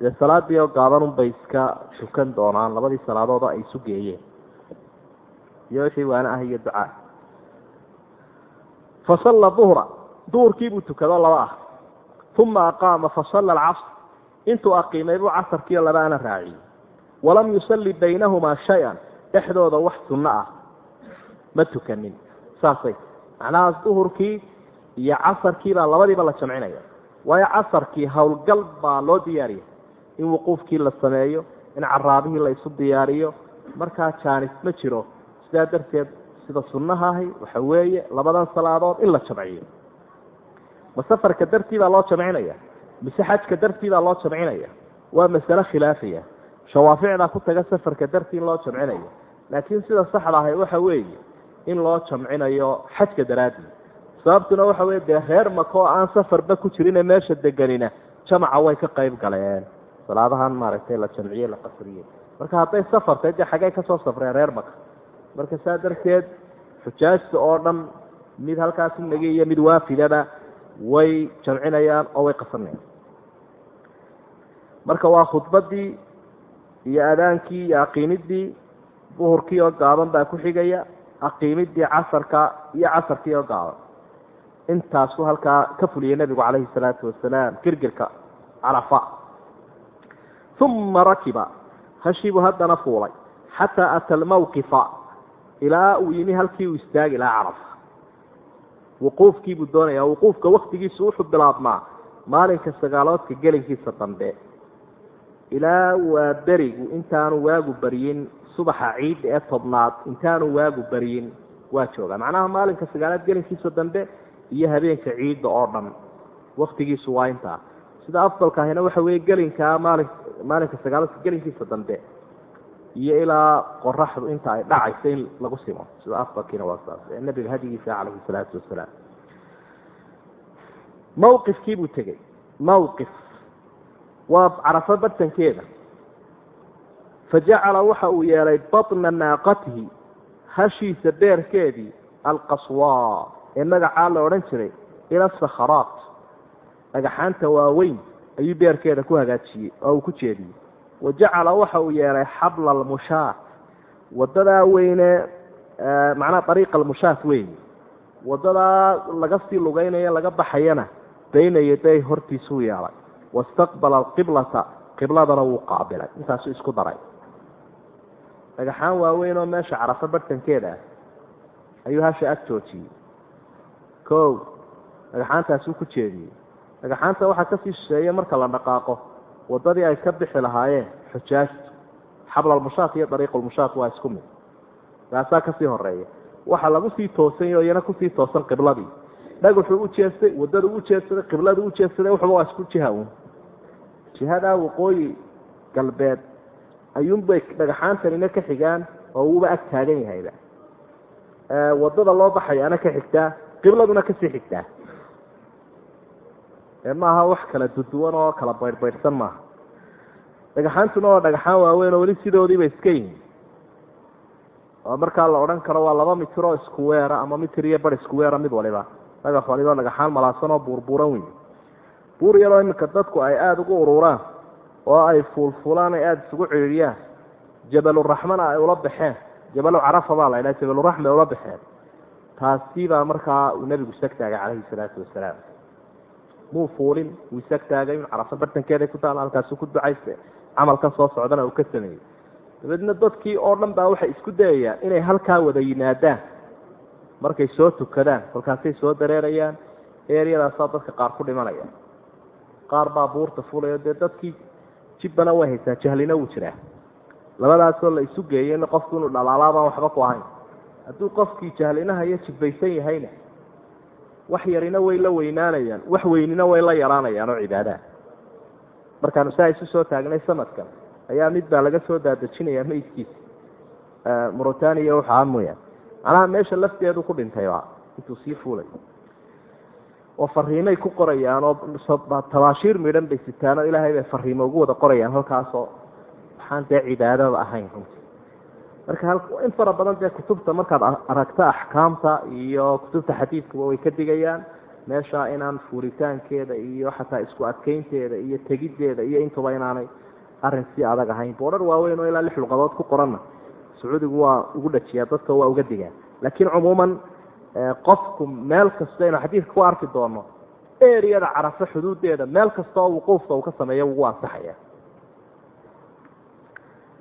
Speaker 1: dee salaadii oo gaabanunbay iska tukan doonaan labadii salaadood oo ay isu geeyeen iyo wixii waana ah iyo ducaa fasalla duhra duhurkiibuu tukado laba ah uma aqaama fasalla alcasr intuu aqiimay buu casarkiio labaana raaciyey walam yusalli baynahumaa shay-an dhexdooda wax sunno ah ma tukanin saasay. Macnahaas duhurkii iyo casarkii baa labadiiba la jamcinaya. Waayo casarkii howlgal baa loo diyaariya in wuquufkii la sameeyo in caraabihii la isu diyaariyo. Markaa jaanis ma jiro. Sidaa darteed sida sunnaha ahi waxa weeye labadan salaadood in la jamciyo. Ma safarka dartii baa loo jamcinaya? Mise xajka dartii baa loo jamcinaya? Waa masale khilaafaya. Shawaaficdaa ku taga safarka dartii in loo jamcinayo. Laakiin sida saxda ahay waxa weeye in loo jamcinayo xajka daraadii sababtuna waxa weye dee reer maka oo aan safarba ku jirine meesha deganina jamaca way ka qayb galeen. Salaadahan maaragtay la jamciye la qasriye. Marka hadday safartay dee xagey ka soo safreen reer maka marka saa darteed xujaajta oo dhan mid halkaas nagi iyo mid waafidaba way jamcinayaan oo way qasanayaan marka waa khudbadii iyo adaankii iyo aqiimidii duhurkii oo gaaban baa ku xigaya aqiimidii casarka iyo casarkii oo gaaban. Intaasuu halkaa ka fuliyey nebigu calayhi salaatu wasalaam girgirka carafa uma rakiba hashiibuu haddana fuulay xataa ata almawqifa ilaa uu yimi halkii uu istaagi lahaa carafa wuquufkiibuu doonaya wuquufka waktigiisu wuxuu bilaabmaa maalinka sagaaloodka gelinkiisa dambe. Ilaa waa berigu intaanu waagu baryin subaxa ciidda ee tobnaad intaanu waagu baryin waa joogaa macnaha maalinka sagaalaad gelinkiisa dambe iyo habeenka ciidda oo dhan waktigiisu waa intaa. Sida afdalka ahina waxa weeye gelinkaa maalin maalinka sagaaladka gelinkiisa dambe iyo ilaa qoraxdu inta ay dhacayso in lagu simo. Sida afdalkiina waa saas nabiga hadigiisa calayhi salaatu wasalaam. Mawqifkii buu tegey. Mawqif. Waa carafo bartankeeda fajacala waxa uu yeelay batna naaqatihi hashiisa beerkeedii alqaswaa ee magacaa la odhan jiray ila sakharaat dhagaxaanta waaweyn ayuu beerkeeda ku hagaajiyey oo uu ku jeediyey wa jacala waxa uu yeelay xabla almushaat wadadaa weyne macnaha ariiqa almushaat weyn wadadaa laga sii lugaynayo laga baxayana bayna yaday hortiisuu yeelay wastaqbala alqiblata qibladana wuu qaabilay intaasuu isku daray dhagaxaan waaweyn oo meesha carafo bartankeeda ah. Ayuu hasha ag joojiyey ko dhagaxaantaasuu ku jeediyey. Dhagaxaanta waxaa ka sii shisheeye marka la dhaqaaqo wadadii ay ka bixi lahaayeen xujaajtu xablalmushaat iyo dariiqulmushaat waa isku mid. Kaasaa ka sii horreeya waxa lagu sii toosany oo iyana ku sii toosan qibladii. Dhagaxuu u jeestay wadadu u jeedsaday qibladu u jeedsaday waxba waa isku jiha uun. Jihadaa waqooyi galbeed ayuunbay dhagaxaantanina ka xigaan oo uuba ag taagan yahayba. Wadada loo baxayaana ka xigtaa qibladuna ka sii xigtaa maaha wax kala duduwan oo kala baydhbaydhsan maaha. Dhagaxaantuna waa dhagaxaan waaweyn oo weli sidoodiiba iska yihiin oo markaa la odhan karo waa laba mitir oo iskuweera ama mitir iyo bar iskuweera mid waliba. Dhagax waliba dhagaxaan malaasan oo buurbuuran wey buur yaroo iminka dadku ay aada ugu ururaan oo ay fuulfuulaan ay aada isugu ciiriyaan jabaluraxmana ay ula baxeen. Jabalu carafa baa la ydhaha jabaluraxma ay ula baxeen. Taasi markaa uu nebigu isag taagay calayhi salaatu wasalaam. Muu fuulin wuu isag taagay in carafo bartankeeda ku taala halkaasu ku ducayste camalkan soo socdana uu ka sameeyey. Dabeedna dadkii oo dhan baa waxay isku dayayaan inay halkaa wada yimaadaan markay soo tukadaan kolkaasay soo dareerayaan eryadaasaa dadka qaar ku dhimanaya qaar baa buurta fulayo dee dadkii jibbana way haysaa jahlina wuu jiraa. Labadaasoo la isu geeyeyna qofku inuu dhalaalaabaan waxba ku ahayn. Hadduu qofkii jahlinaha iyo jibbaysan yahayna wax yarina way la weynaanayaan wax weynina way la yaraanayaan oo cibaadaha markaanu saa isu soo taagnay sanadkan ayaa mid baa laga soo daadejinaya maydkiisa mauritania waxaa mooyaan macnaha meesha lafteedu ku dhintayba intuu sii fuulay oo fariimay ku qorayaan oo tabaashiir midhan bay sitaan oo ilaahay bay fariimo ugu wada qorayaan halkaasoo waxaan dee cibaadada ahayn runtii. Marka in fara badan dee kutubta markaad aragto axkaamta iyo kutubta xadiidkuba way ka digayaan meesha inaan fuuritaankeeda iyo xataa isku adkeynteeda iyo tegiddeeda iyo intuba inaanay arrin si adag ahayn. Boodhar waaweyn oo ilaa lix luqadood ku qoranna sacuudigu waa ugu dhajiyaa dadka waa uga digaa laakiin cumuuman qofku meel kasta inu xadiidka ku arki doono eriyada carafo xuduudeeda meel kasta oo wuquufka uu ka sameeya ugu ansaxaya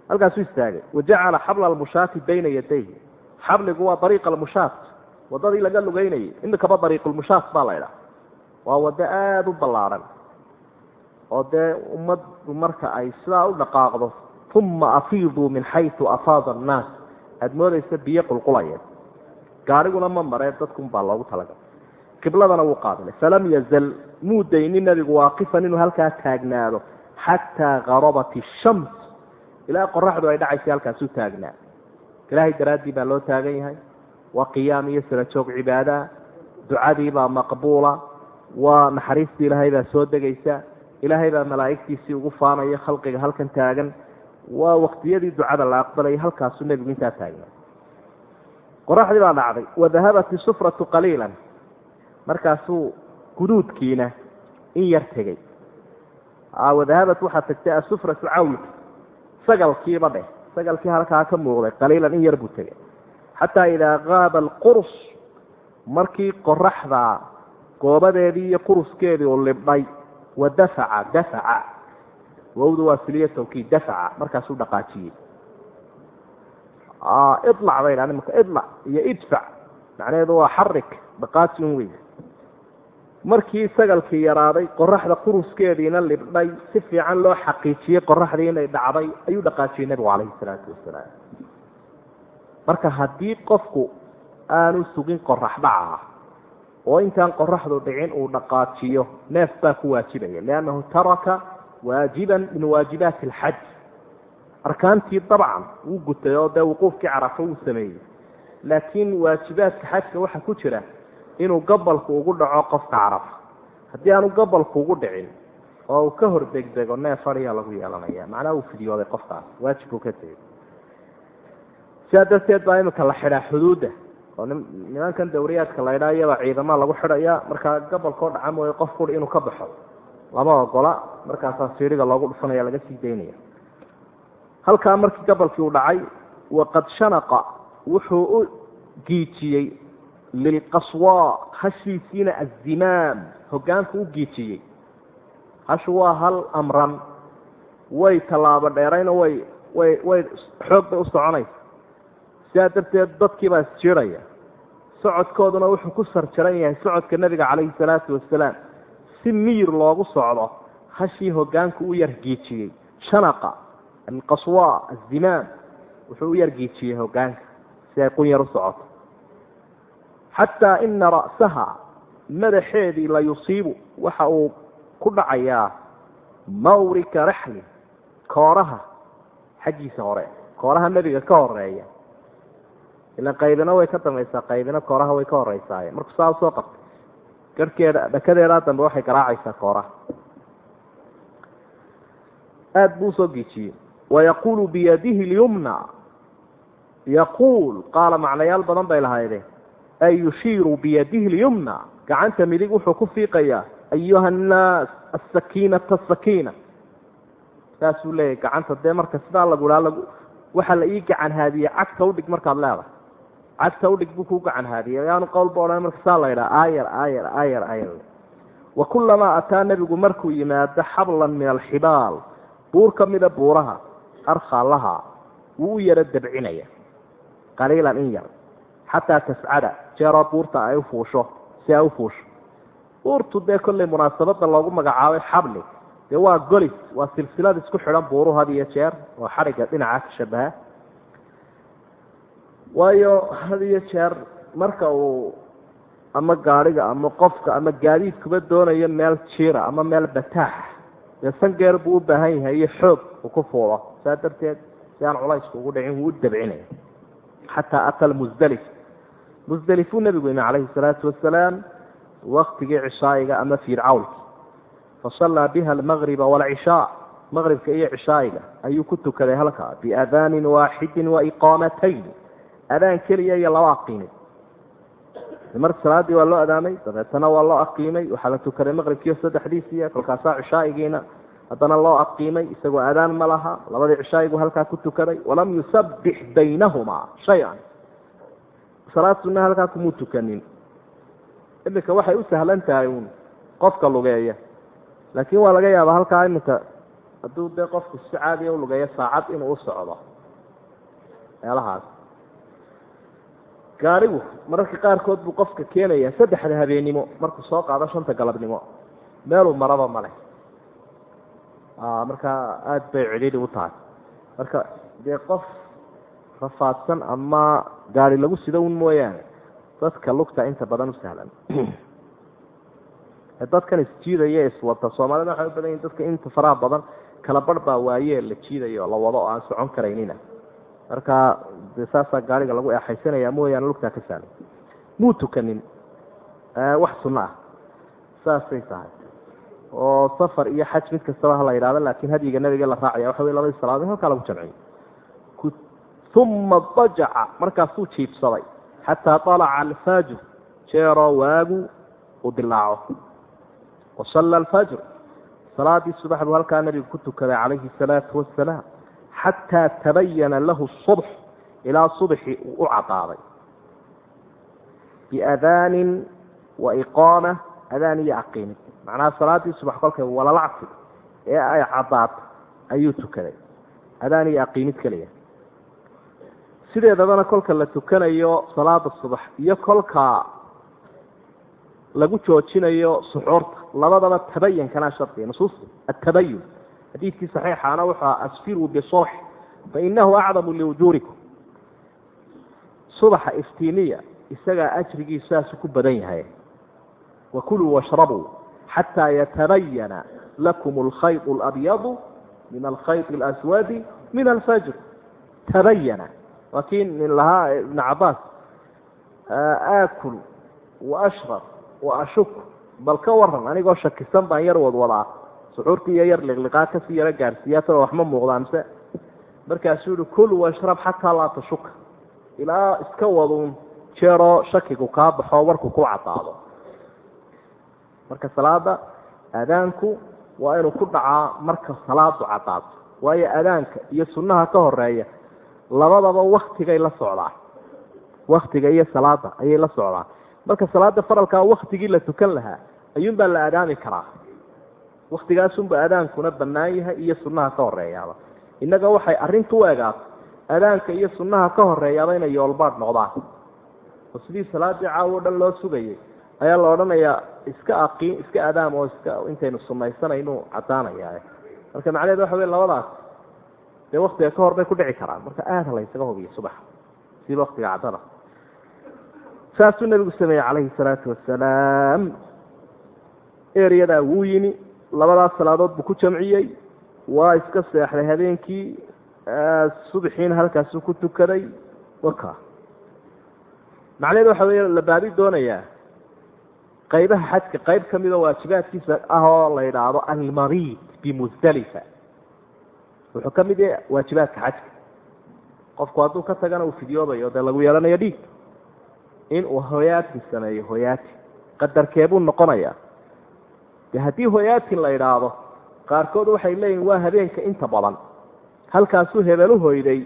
Speaker 1: halkaasuu istaagay wajacala xabla almushaati bayna yadayhi. Xabligu waa ariiqa almushaat wadadii laga lugeynayay imikaba ariiqulmushaat baa la idhaha waa wado aada u ballaaran oo dee ummaddu marka ay sidaa u dhaqaaqdo uma afiiduu min xayu afaada annaas. Aada moodaysa biyo qulqulaya gaariguna ma maree dadkunbaa loogu talagalay. Qibladana wuu qaabilay falam yazal muu daynin nabigu waaqifan inuu halkaa taagnaado xataa garabat ishams ilaa qoraxdu ay dhacaysay halkaasuu taagnaa ilaahay daraaddii baa loo taagan yahay. Waa qiyaam iyo sala joog cibaadaa ducadiibaa maqbuula. Waa naxariistii ilaahay baa soo degaysa. Ilaahay baa malaa'igtiisii ugu faanaya khalqiga halkan taagan. Waa waqtiyadii ducada la aqbalayay halkaasuu nebigu intaa taagnaa qoraxdii baa dhacday wadahabat isufratu qaliilan. Markaasuu guduudkiina in yar tegey wadahabat waxaa tagtay asufratu cawlki sagalkiiba dheh sagalkii halkaa ka muuqday qaliilan in yar buu tegey xataa idaa qaaba alqurs markii qoraxda goobadeedii iyo quruskeedii uu libdhay wadafaca dafaca wowdu waa siliya tawkiid dafaca markaasuu dhaqaajiyey ilac bay dhahan imaka ilac iyo idfac macnaheedu waa xarik dhaqaaji un wey markii sagalkii yaraaday qoraxda quruskeediina libdhay si fiican loo xaqiijiyey qoraxdii inay dhacday ayuu dhaqaajiyey nebigu calayhi salaatu wasalaam marka haddii qofku aanu sugin qorax dhaca oo intaan qoraxdu dhicin uu dhaqaajiyo neef baa ku waajibaya liannahu taraka waajiban min waajibaati alxaj arkaantii dabcan wuu gutay oo dee wuquufkii carafo wuu sameeyey. Laakiin waajibaadka xajka waxaa ku jira inuu gabalku ugu dhaco qofka carafa. Haddii aanu gabalku ugu dhicin oo uu ka hor degdego neef fadhiyaa lagu yeelanaya macnaha uu fidyooday qofkaas. Waajib buu ka tegey. Sidaa darteed baa imika la xidhaa xuduudda oo nimankan dawriyaadka la ydhaa iyabaa ciidama lagu xidhaya markaa gabalkoo dhaca mooye qof kuri inuu ka baxo lama ogola markaasaa siiriga loogu dhufanaya laga sii daynaya halkaa markii gabalkii uu dhacay waqad shanaqa wuxuu u giijiyey lilqaswa hashiisiina azimaam hogaanku u giijiyey. Hashu waa hal amran. Way tallaabo dheerayna way way way xoog bay u soconaysa. Sidaa darteed dadkiibaa isjiiraya socodkooduna wuxuu ku sarjaran yahay socodka nebiga calayhi salaatu wasalaam si miyir loogu socdo hashii hogaanku u yargiijiyey shanaqa alqaswa azimaam wuxuu u yargiijiyey hogaanka si ay qunyar u socoto xataa ina ra'saha madaxeedii la yusiibu waxa uu ku dhacayaa mawrika raxli kooraha xaggiisa hore kooraha nebiga ka horreeya ilan qaybina way ka dambaysaa qaybina kooraha way ka horeysaaye markuu saa u soo qabtay garhkeeda dhakadeedaa dambe waxay garaacaysaa kooraha aada wayaquulu biyadihi lyumna yaquul qaala macnayaal badan bay lahaydeen ay yushiiru biyadihi lyumna gacanta midig wuxuu ku fiiqayaa ayuha annaas asakiinata asakiina saasuu leeyahy gacanta dee marka sidaa laguhaa lag waxaa la ii gacan haadiyey cagta udhig markaad leedahay cagta udhig buu ku gacan haadiyey ayaanu qowlba odhan marka saa la ydhaha ayar ayar ayar ayar wa kulamaa ataa nebigu markuu yimaado xablan min alxibaal buur ka mida buuraha arkhaa lahaa wuu u yaro dabcinaya. Qaliilan in yar. Xataa tascada jeeroo buurta ay ufuusho si ay ufuusho buurtu dee kollay munaasabada loogu magacaabay xabli. Dee waa golis waa silsilad isku xidhan buuru had iyo jeer oo xadhigga dhinaca ka shabaha. Waayo had iyo jeer marka uu ama gaadhiga ama qofka ama gaadiidkuba doonayo meel jiira ama meel bataax dee sangeer buu u baahan yahay iyo xoog uu ku fuulo. Saa darteed si aan culaysku ugu dhicin wuu u dabcinaya xataa ata lmusdelif musdelifuu nebigu yimi calayhi salaatu wasalaam waktigii cishaa'iga ama fiircawlki fasallaa biha almagriba waalcishaa maqribka iyo cishaa'iga ayuu ku tukaday halkaa biadaanin waaxidin wa iqaamatayn. Adaan keliya iyo laba aqiimay mar salaaddii waa loo adaamay dabeetana waa loo aqiimay waxaa la tukaday maqribkiiyo saddexdiisiiya kolkaasaa cishaa'igiina haddana loo aqiimay isagoo adaan ma laha labadii cishaa'igu halkaa ku tukaday walam yusabbix baynahumaa shay-an salaad sunna halkaa kumuu tukanin iminka waxay u sahlan tahay uun qofka lugeeya laakiin waa laga yaabaa halkaa iminka hadduu dee qofku si caadiya u lugeeyo saacad inuu u socdo meelahaas gaadhigu mararka qaarkood buu qofka keenaya saddexda habeennimo markuu soo qaado shanta galabnimo. Meeluu maraba male markaa aada bay cidhiidhi u tahay. Marka dee qof rafaadsan ama gaari lagu sido un mooyaane dadka lugta inta badan u sahlan. Dadkan isjiidaya iswata soomaalida waxay u badan yihiin dadka inta faraha badan kala barh baa waayee la jiidayo la wado oo aan socon karaynina marka de saasaa gaariga lagu eexaysanaya mooyaane lugtaa ka sahlan muu tukanin. Wax sunno ah. Saasay tahay. Oo safar iyo xaj mid kastaba ha la laakiin hadyiga nabiga la raacaya waxa wey labadii salaadood halkaa lagu jamciyo uma dajaca. Markaasuu jiibsaday. Xataa alaca alfajr jeeroo waagu uu dilaaco wasalla alfajr salaadii subax buu halkaa nabigu ku tukaday calayhi salaatu wasalaam xataa tabayana lahu subx ilaa subxi uu u cadaaday biadaanin wa iqaama adaan iyo aqiimid macnaha salaadii subax kolkay walalacsi ee ay cadaato ayuu tukaday adaan iyo aqiimid keliya sideedabana kolka la tukanayo salaada subax iyo kolka lagu joojinayo suxuurta labadaba tabayankanaa shardiga nusuus atabayun xadiidkii saxiixaana wuxuu asfiruu bisulx fainahu acdamu liujuurikum subaxa iftiimiya isagaa ajrigiisu saasu ku badan yahay wakuluu washrabuu xataa yatabayana lakum alkhayط اlabyadu min alkhayط اlaswadi min alfajr tabayana waa kii nin lahaa ibn cabaas aakul waashrab waashuk bal ka waran anigoo shakisan baan yar wadwadaa suxuurtii iyo yar liqliqaa kasii yaro gaarsiiya tao waxma muuqdaa mise markaasuu yihi kul washrab xataa laa tashuka ilaa iska waduun jeeroo shakigu kaa baxo warku ku cadaado marka salaada aadaanku waa inuu ku dhacaa marka salaadu cadaato waayo aadaanka iyo sunnaha ka horreeya labadaba waktigay la socdaan waktiga iyo salaada ayay la socdaan marka salaada faralkaa waktigii la tukan lahaa ayuunbaa la aadaami karaa. Waktigaasunba aadaankuna bannaan yahay iyo sunnaha ka horeeyaaba innaga waxay arrintu u egaato aadaanka iyo sunnaha ka horeeyaaba inay yoolbaadh noqdaan. Oo sidii salaadii caawo dhan loo sugayay ayaa la odhanayaa iska aqiim iska adaam oo iska intaynu sunaysanaynu cadaanaya marka macnaheed waxa wey labadaas dee waktiga ka hor bay ku dhici karaan. Marka aada la ysaga hubiyo subaxa siba waktiga caddada saasuu nabigu sameeyey calayhi salaatu wasalaam eryadaa wuu yimi labadaas salaadood buu ku jamciyey. Waa iska seexday habeenkii subaxiina halkaasuu ku tukaday waka. Macnaheed waxa wey la baabi doonayaa. Qaybaha xajka qayb ka midoo waajibaadkiisa ah oo la yidhaahdo almariid bimusdalifa wuxuu ka mid waajibaadka xajka qofku hadduu ka tagana uu fidyoobayo dee lagu yeelanayo dhiig. In uu hoyaati sameeyo hoyaati qadarkeebuu noqonayaa. De haddii hoyaatin la yidhaahdo qaarkood waxay leeyihiin waa habeenka inta badan halkaasuu hebel u hoyday